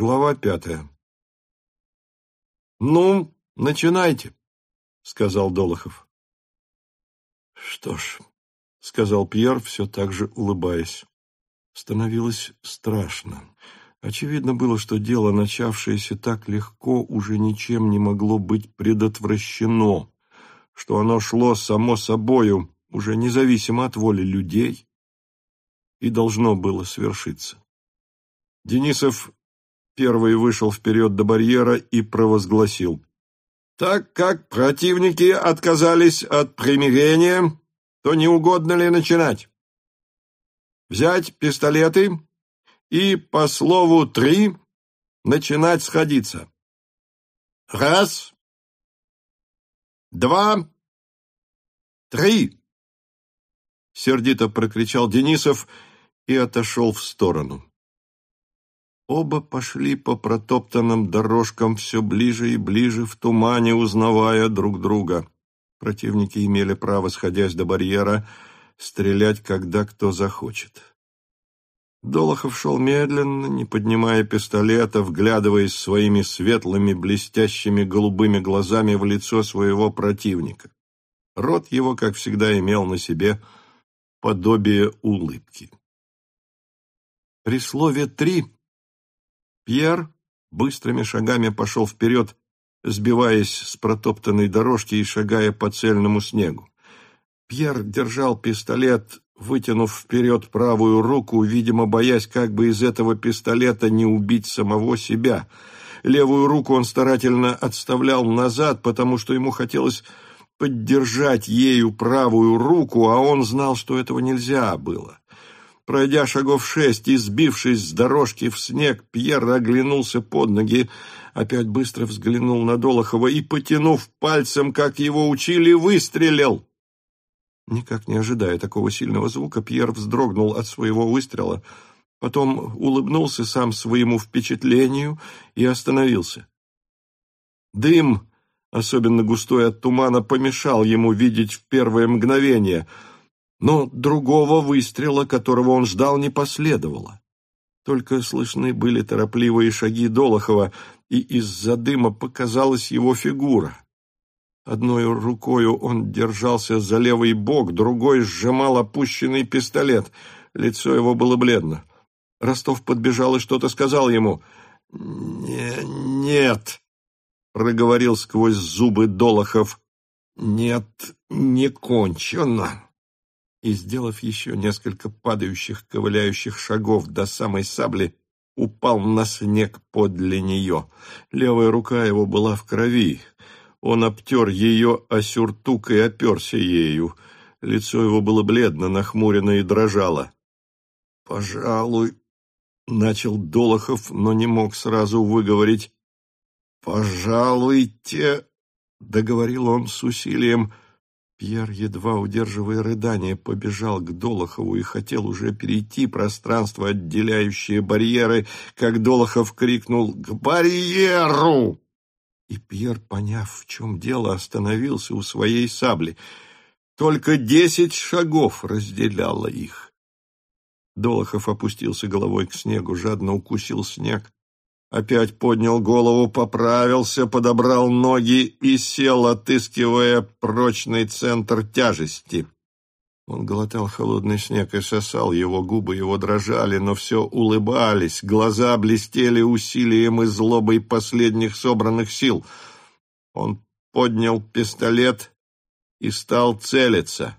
Глава пятая. «Ну, начинайте», — сказал Долохов. «Что ж», — сказал Пьер, все так же улыбаясь. Становилось страшно. Очевидно было, что дело, начавшееся так легко, уже ничем не могло быть предотвращено, что оно шло само собою, уже независимо от воли людей, и должно было свершиться. Денисов первый вышел вперед до барьера и провозгласил. «Так как противники отказались от примирения, то не угодно ли начинать? Взять пистолеты и по слову «три» начинать сходиться. Раз, два, три!» Сердито прокричал Денисов и отошел в сторону. Оба пошли по протоптанным дорожкам все ближе и ближе в тумане, узнавая друг друга. Противники имели право, сходясь до барьера, стрелять, когда кто захочет. Долохов шел медленно, не поднимая пистолета, вглядываясь своими светлыми, блестящими голубыми глазами в лицо своего противника. Рот его, как всегда, имел на себе подобие улыбки. При слове «три» Пьер быстрыми шагами пошел вперед, сбиваясь с протоптанной дорожки и шагая по цельному снегу. Пьер держал пистолет, вытянув вперед правую руку, видимо, боясь, как бы из этого пистолета не убить самого себя. Левую руку он старательно отставлял назад, потому что ему хотелось поддержать ею правую руку, а он знал, что этого нельзя было. Пройдя шагов шесть и сбившись с дорожки в снег, Пьер оглянулся под ноги, опять быстро взглянул на Долохова и, потянув пальцем, как его учили, выстрелил. Никак не ожидая такого сильного звука, Пьер вздрогнул от своего выстрела, потом улыбнулся сам своему впечатлению и остановился. Дым, особенно густой от тумана, помешал ему видеть в первое мгновение — но другого выстрела, которого он ждал, не последовало. Только слышны были торопливые шаги Долохова, и из-за дыма показалась его фигура. Одной рукою он держался за левый бок, другой сжимал опущенный пистолет. Лицо его было бледно. Ростов подбежал и что-то сказал ему. «Не, «Нет», — проговорил сквозь зубы Долохов. «Нет, не кончено» и, сделав еще несколько падающих, ковыляющих шагов до самой сабли, упал на снег подле нее. Левая рука его была в крови. Он обтер ее о сюртук и оперся ею. Лицо его было бледно, нахмурено и дрожало. «Пожалуй», — начал Долохов, но не мог сразу выговорить. «Пожалуйте», — договорил он с усилием, — Пьер, едва удерживая рыдание, побежал к Долохову и хотел уже перейти пространство, отделяющее барьеры, как Долохов крикнул «К барьеру!» И Пьер, поняв, в чем дело, остановился у своей сабли. Только десять шагов разделяло их. Долохов опустился головой к снегу, жадно укусил снег, Опять поднял голову, поправился, подобрал ноги и сел, отыскивая прочный центр тяжести. Он глотал холодный снег и сосал, его губы его дрожали, но все улыбались, глаза блестели усилием и злобой последних собранных сил. Он поднял пистолет и стал целиться.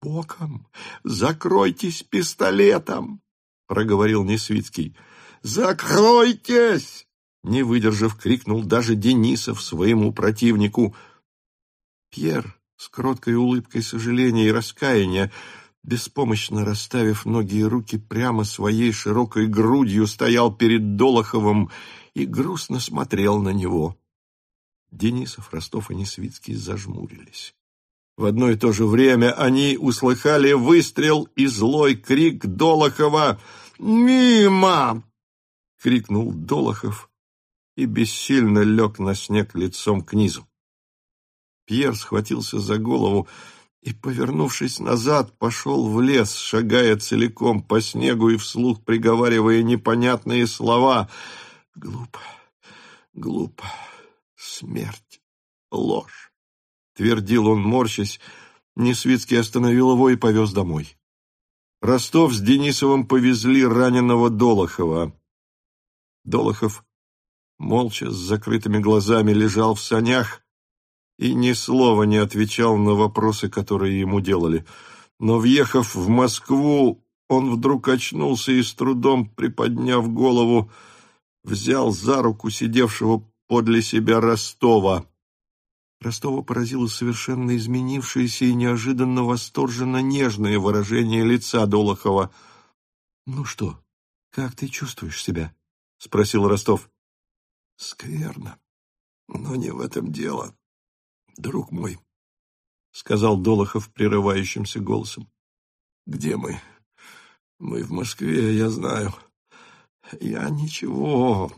«Боком! Закройтесь пистолетом!» — проговорил Несвицкий. «Закройтесь!» Не выдержав, крикнул даже Денисов своему противнику. Пьер с кроткой улыбкой сожаления и раскаяния, беспомощно расставив ноги и руки прямо своей широкой грудью, стоял перед Долоховым и грустно смотрел на него. Денисов, Ростов и Несвицкий зажмурились. В одно и то же время они услыхали выстрел и злой крик Долохова «Мимо! Крикнул Долохов и бессильно лег на снег лицом к низу. Пьер схватился за голову и, повернувшись назад, пошел в лес, шагая целиком по снегу и вслух приговаривая непонятные слова. «Глупо, глупо, смерть, ложь», — твердил он, морщась. Несвицкий остановил его и повез домой. Ростов с Денисовым повезли раненого Долохова. Долохов молча с закрытыми глазами лежал в санях, и ни слова не отвечал на вопросы, которые ему делали. Но, въехав в Москву, он вдруг очнулся и с трудом, приподняв голову, взял за руку сидевшего подле себя Ростова. Ростова поразило совершенно изменившееся и неожиданно восторженно нежное выражение лица Долохова. — Ну что, как ты чувствуешь себя? — спросил Ростов. — Скверно, но не в этом дело друг мой, — сказал Долохов прерывающимся голосом. — Где мы? Мы в Москве, я знаю. Я ничего,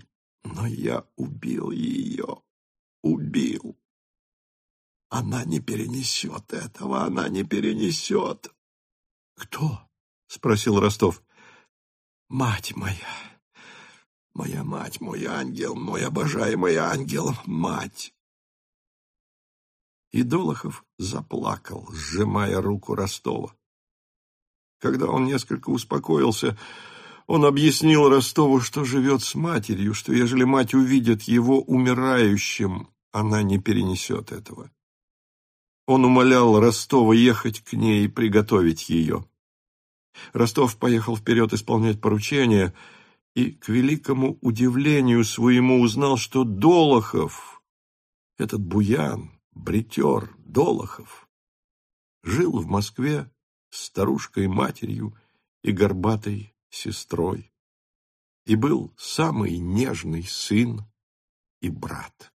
но я убил ее. Убил. Она не перенесет этого, она не перенесет. — Кто? — спросил Ростов. — Мать моя. Моя мать, мой ангел, мой обожаемый ангел, мать. И Долохов заплакал, сжимая руку Ростова. Когда он несколько успокоился, он объяснил Ростову, что живет с матерью, что ежели мать увидит его умирающим, она не перенесет этого. Он умолял Ростова ехать к ней и приготовить ее. Ростов поехал вперед исполнять поручение и, к великому удивлению своему, узнал, что Долохов, этот буян, бритер Долохов, жил в Москве с старушкой-матерью и горбатой сестрой и был самый нежный сын и брат.